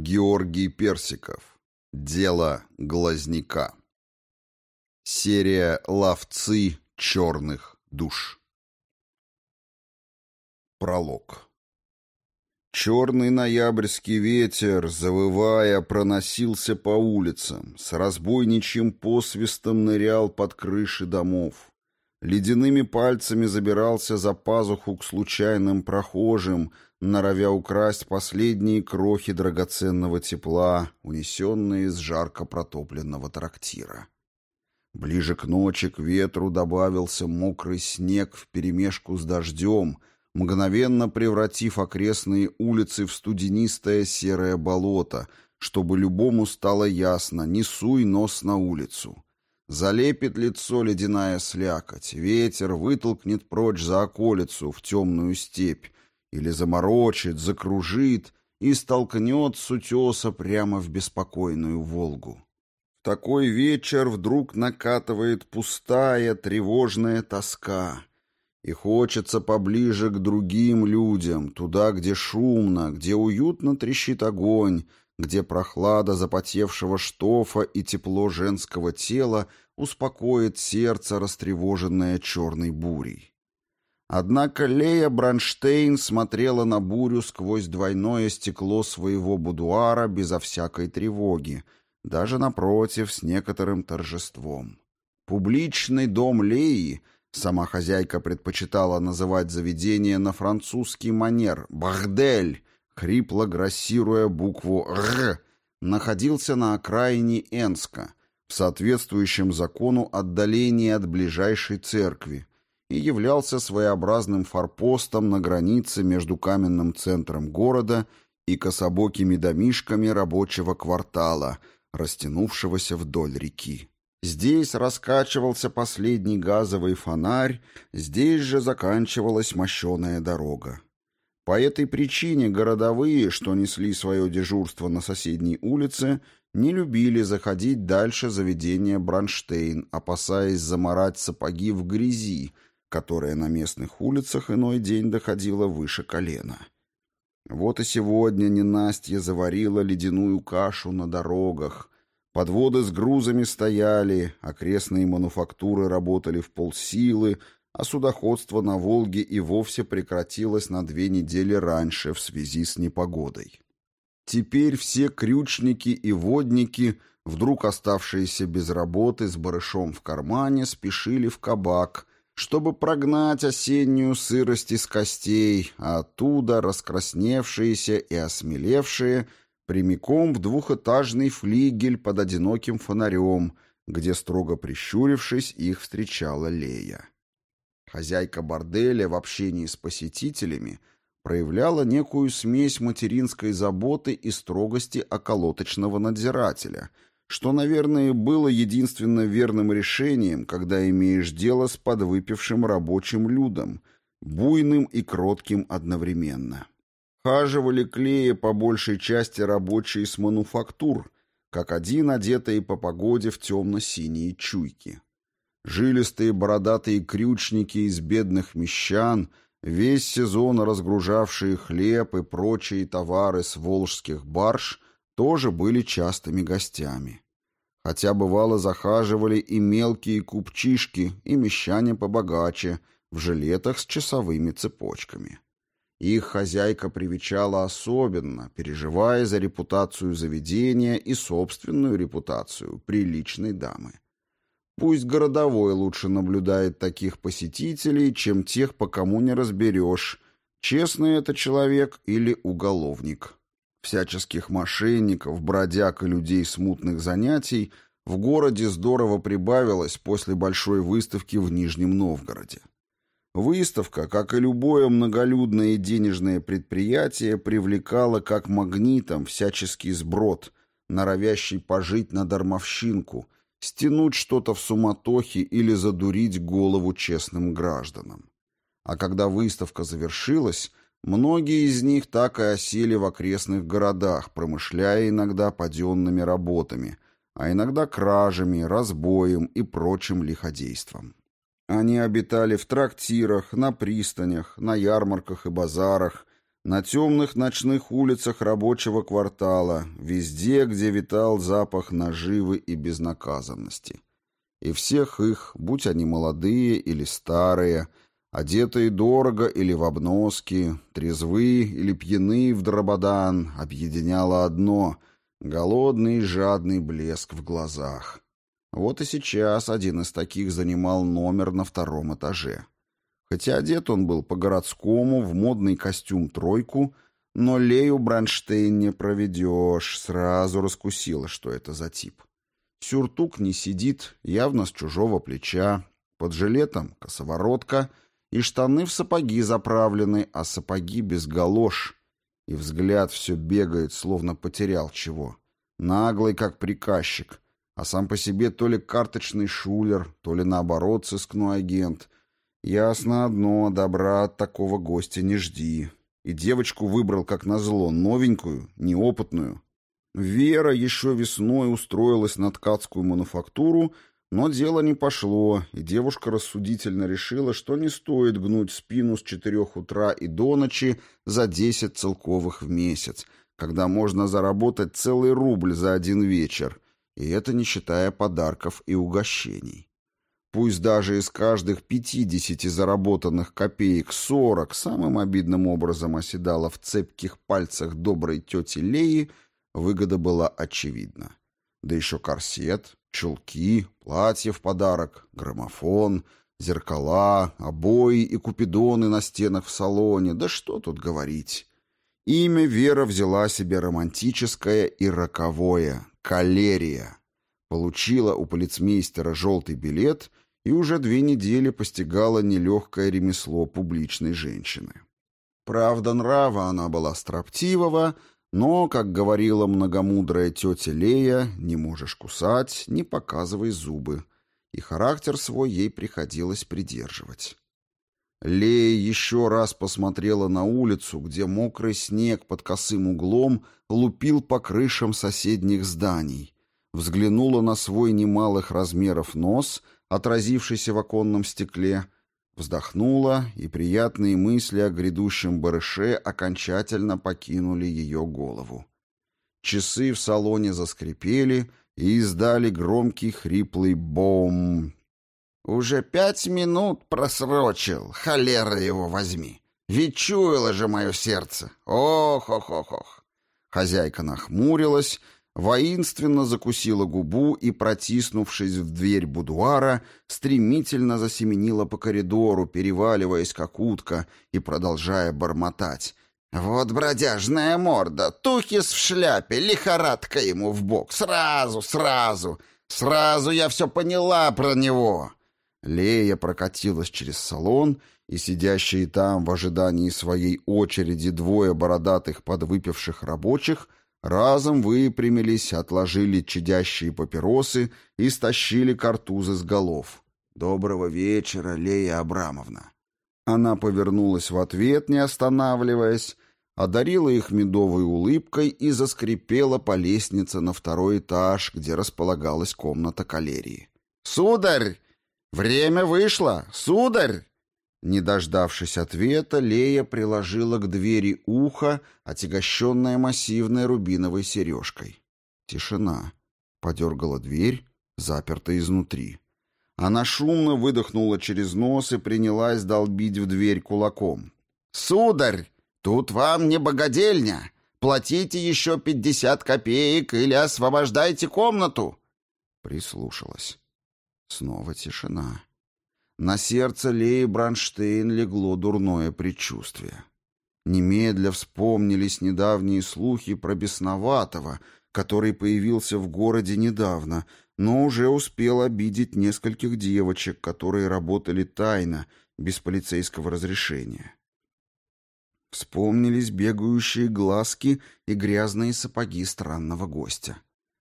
Георгий Персиков. Дело глазняка. Серия «Ловцы черных душ». Пролог. Черный ноябрьский ветер, завывая, проносился по улицам, с разбойничьим посвистом нырял под крыши домов. Ледяными пальцами забирался за пазуху к случайным прохожим, норовя украсть последние крохи драгоценного тепла, унесенные из жарко протопленного трактира. Ближе к ночи к ветру добавился мокрый снег вперемешку с дождем, мгновенно превратив окрестные улицы в студенистое серое болото, чтобы любому стало ясно «не суй нос на улицу». Залепит лицо ледяная слякоть, ветер вытолкнет прочь за околицу в темную степь, или заморочит, закружит и столкнет с утеса прямо в беспокойную Волгу. В такой вечер вдруг накатывает пустая, тревожная тоска, и хочется поближе к другим людям, туда, где шумно, где уютно трещит огонь, где прохлада запотевшего штофа и тепло женского тела успокоит сердце, растревоженное черной бурей. Однако Лея Бронштейн смотрела на бурю сквозь двойное стекло своего будуара безо всякой тревоги, даже напротив, с некоторым торжеством. Публичный дом Леи, сама хозяйка предпочитала называть заведение на французский манер «Бахдель», хрипло грассируя букву «Р», находился на окраине Энска, в соответствующем закону отдалении от ближайшей церкви, и являлся своеобразным форпостом на границе между каменным центром города и кособокими домишками рабочего квартала, растянувшегося вдоль реки. Здесь раскачивался последний газовый фонарь, здесь же заканчивалась мощеная дорога. По этой причине городовые, что несли свое дежурство на соседней улице, не любили заходить дальше заведения Бронштейн, опасаясь заморать сапоги в грязи, которая на местных улицах иной день доходила выше колена. Вот и сегодня ненастье заварила ледяную кашу на дорогах. Подводы с грузами стояли, окрестные мануфактуры работали в полсилы, а судоходство на Волге и вовсе прекратилось на две недели раньше в связи с непогодой. Теперь все крючники и водники, вдруг оставшиеся без работы с барышом в кармане, спешили в кабак, чтобы прогнать осеннюю сырость из костей, а оттуда раскрасневшиеся и осмелевшие прямиком в двухэтажный флигель под одиноким фонарем, где, строго прищурившись, их встречала Лея. Хозяйка борделя в общении с посетителями проявляла некую смесь материнской заботы и строгости околоточного надзирателя — что, наверное, было единственно верным решением, когда имеешь дело с подвыпившим рабочим людом, буйным и кротким одновременно. Хаживали клея по большей части рабочие с мануфактур, как один одетые по погоде в темно-синие чуйки. Жилистые бородатые крючники из бедных мещан, весь сезон разгружавшие хлеб и прочие товары с волжских барж – тоже были частыми гостями. Хотя бывало захаживали и мелкие купчишки, и мещане побогаче, в жилетах с часовыми цепочками. Их хозяйка привечала особенно, переживая за репутацию заведения и собственную репутацию приличной дамы. Пусть городовой лучше наблюдает таких посетителей, чем тех, по кому не разберешь, честный это человек или уголовник. Всяческих мошенников, бродяг и людей смутных занятий в городе здорово прибавилось после большой выставки в Нижнем Новгороде. Выставка, как и любое многолюдное денежное предприятие, привлекала как магнитом всяческий сброд, норовящий пожить на дармовщинку, стянуть что-то в суматохе или задурить голову честным гражданам. А когда выставка завершилась, Многие из них так и осели в окрестных городах, промышляя иногда паденными работами, а иногда кражами, разбоем и прочим лиходейством. Они обитали в трактирах, на пристанях, на ярмарках и базарах, на темных ночных улицах рабочего квартала, везде, где витал запах наживы и безнаказанности. И всех их, будь они молодые или старые, одетые дорого или в обноски, трезвы или пьяны в дрободан, объединяло одно — голодный и жадный блеск в глазах. Вот и сейчас один из таких занимал номер на втором этаже. Хотя одет он был по-городскому, в модный костюм-тройку, но Лею Бранштейн не проведешь, сразу раскусила, что это за тип. Сюртук не сидит, явно с чужого плеча, под жилетом косоворотка и штаны в сапоги заправлены, а сапоги без галош. И взгляд все бегает, словно потерял чего. Наглый, как приказчик, а сам по себе то ли карточный шулер, то ли наоборот сыскной агент — Ясно одно, добра от такого гостя не жди. И девочку выбрал, как назло, новенькую, неопытную. Вера еще весной устроилась на ткацкую мануфактуру, но дело не пошло, и девушка рассудительно решила, что не стоит гнуть спину с четырех утра и до ночи за десять целковых в месяц, когда можно заработать целый рубль за один вечер, и это не считая подарков и угощений. Пусть даже из каждых пятидесяти заработанных копеек сорок самым обидным образом оседала в цепких пальцах доброй тети Леи, выгода была очевидна. Да еще корсет, чулки, платье в подарок, граммофон, зеркала, обои и купидоны на стенах в салоне, да что тут говорить. Имя Вера взяла себе романтическое и роковое — Калерия. Получила у полицмейстера желтый билет и уже две недели постигала нелегкое ремесло публичной женщины. Правда, нрава она была строптивого, но, как говорила многомудрая тетя Лея, не можешь кусать, не показывай зубы, и характер свой ей приходилось придерживать. Лея еще раз посмотрела на улицу, где мокрый снег под косым углом лупил по крышам соседних зданий, взглянула на свой немалых размеров нос — отразившийся в оконном стекле, вздохнула, и приятные мысли о грядущем барыше окончательно покинули ее голову. Часы в салоне заскрипели и издали громкий хриплый бом. «Уже пять минут просрочил, холера его возьми! Ведь чуяло же мое сердце! Ох-ох-ох-ох!» Хозяйка нахмурилась воинственно закусила губу и, протиснувшись в дверь будуара, стремительно засеменила по коридору, переваливаясь как утка и продолжая бормотать. «Вот бродяжная морда, тухис в шляпе, лихорадка ему в бок. Сразу, сразу, сразу я все поняла про него!» Лея прокатилась через салон, и сидящие там в ожидании своей очереди двое бородатых подвыпивших рабочих — разом выпрямились, отложили чадящие папиросы и стащили картузы с голов. «Доброго вечера, Лея Абрамовна!» Она повернулась в ответ, не останавливаясь, одарила их медовой улыбкой и заскрипела по лестнице на второй этаж, где располагалась комната калерии. «Сударь! Время вышло! Сударь!» Не дождавшись ответа, Лея приложила к двери ухо, отягощенное массивной рубиновой сережкой. Тишина. Подергала дверь, заперта изнутри. Она шумно выдохнула через нос и принялась долбить в дверь кулаком. «Сударь, тут вам не богадельня. Платите еще пятьдесят копеек или освобождайте комнату!» Прислушалась. Снова тишина. На сердце Леи Бранштейн легло дурное предчувствие. Немедля вспомнились недавние слухи про Бесноватого, который появился в городе недавно, но уже успел обидеть нескольких девочек, которые работали тайно, без полицейского разрешения. Вспомнились бегающие глазки и грязные сапоги странного гостя.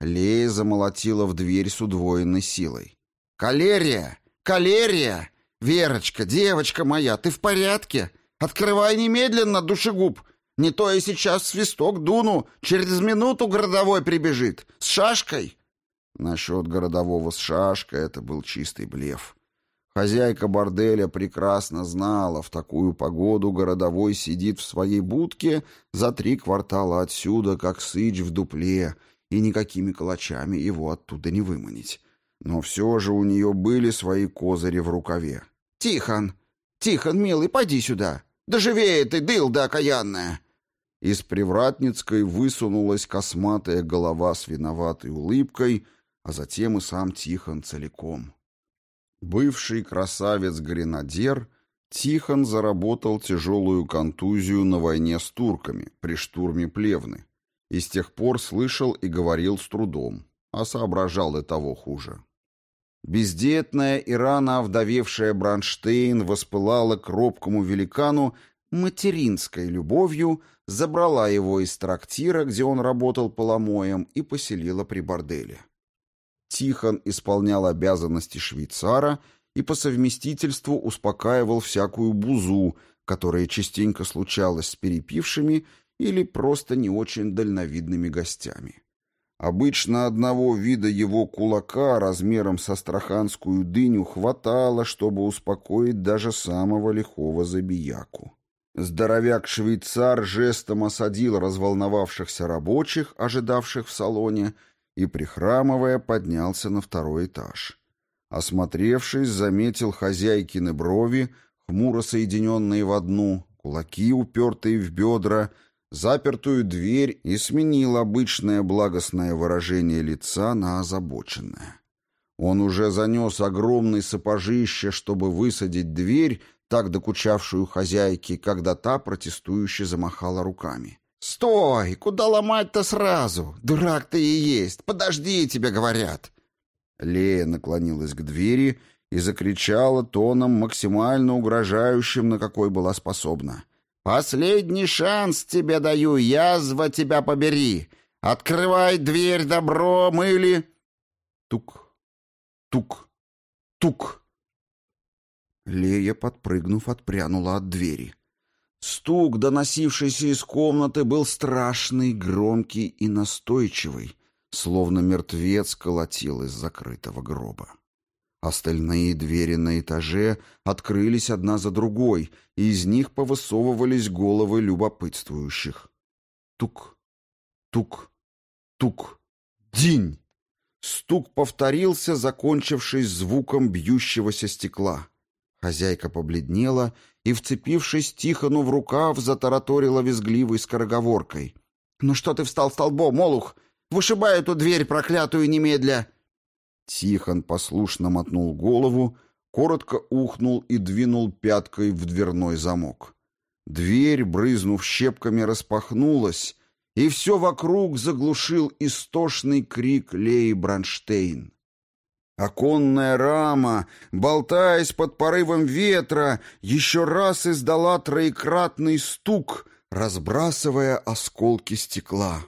Лея замолотила в дверь с удвоенной силой. «Калерия! Калерия! Верочка, девочка моя, ты в порядке? Открывай немедленно, душегуб! Не то я сейчас свисток дуну, через минуту городовой прибежит. С шашкой!» Насчет городового с шашкой это был чистый блеф. Хозяйка борделя прекрасно знала, в такую погоду городовой сидит в своей будке за три квартала отсюда, как сыч в дупле, и никакими калачами его оттуда не выманить. Но все же у нее были свои козыри в рукаве. «Тихон! Тихон, милый, поди сюда! Да живее ты, дылда окаянная!» Из Привратницкой высунулась косматая голова с виноватой улыбкой, а затем и сам Тихон целиком. Бывший красавец-гренадер Тихон заработал тяжелую контузию на войне с турками при штурме Плевны и с тех пор слышал и говорил с трудом, а соображал и того хуже. Бездетная и рано овдовевшая Бранштейн воспылала к робкому великану материнской любовью, забрала его из трактира, где он работал поломоем, и поселила при борделе. Тихон исполнял обязанности швейцара и по совместительству успокаивал всякую бузу, которая частенько случалась с перепившими или просто не очень дальновидными гостями. Обычно одного вида его кулака размером со страханскую дыню хватало, чтобы успокоить даже самого лихого забияку. Здоровяк-швейцар жестом осадил разволновавшихся рабочих, ожидавших в салоне, и, прихрамывая, поднялся на второй этаж. Осмотревшись, заметил хозяйкины брови, хмуро соединенные в одну, кулаки, упертые в бедра — запертую дверь и сменил обычное благостное выражение лица на озабоченное. Он уже занес огромный сапожище, чтобы высадить дверь, так докучавшую хозяйке, когда та протестующе замахала руками. «Стой! Куда ломать-то сразу? Дурак ты и есть! Подожди, тебе говорят!» Лея наклонилась к двери и закричала тоном, максимально угрожающим, на какой была способна. Последний шанс тебе даю, язва тебя побери. Открывай дверь добром или... Тук, тук, тук. Лея, подпрыгнув, отпрянула от двери. Стук, доносившийся из комнаты, был страшный, громкий и настойчивый, словно мертвец колотил из закрытого гроба. Остальные двери на этаже открылись одна за другой, и из них повысовывались головы любопытствующих. Тук, тук, тук, динь! Стук повторился, закончившись звуком бьющегося стекла. Хозяйка побледнела и, вцепившись Тихону в рукав, затараторила визгливой скороговоркой. «Ну что ты встал столбом, Молух? Вышибай эту дверь проклятую немедля!» Тихон послушно мотнул голову, коротко ухнул и двинул пяткой в дверной замок. Дверь, брызнув щепками, распахнулась, и все вокруг заглушил истошный крик Леи Бронштейн. Оконная рама, болтаясь под порывом ветра, еще раз издала троекратный стук, разбрасывая осколки стекла.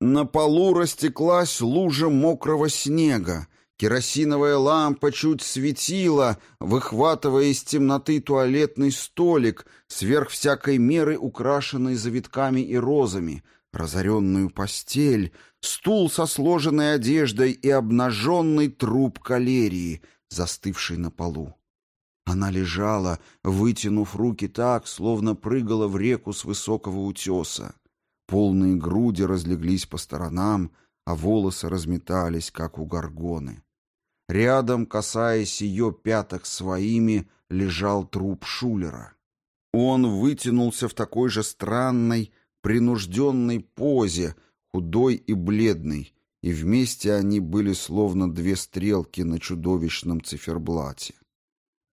На полу растеклась лужа мокрого снега, Керосиновая лампа чуть светила, выхватывая из темноты туалетный столик, сверх всякой меры украшенный завитками и розами, разоренную постель, стул со сложенной одеждой и обнаженный труп калерии, застывший на полу. Она лежала, вытянув руки так, словно прыгала в реку с высокого утеса. Полные груди разлеглись по сторонам, а волосы разметались, как у горгоны. Рядом, касаясь ее пяток своими, лежал труп Шулера. Он вытянулся в такой же странной, принужденной позе, худой и бледный, и вместе они были словно две стрелки на чудовищном циферблате.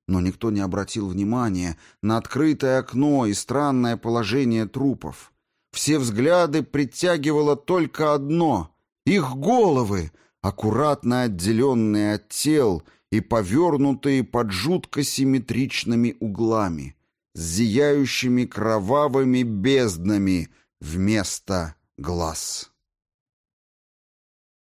Но никто не обратил внимания на открытое окно и странное положение трупов. Все взгляды притягивало только одно — их головы — аккуратно отделенные от тел и повернутые под жутко симметричными углами, с зияющими кровавыми безднами вместо глаз.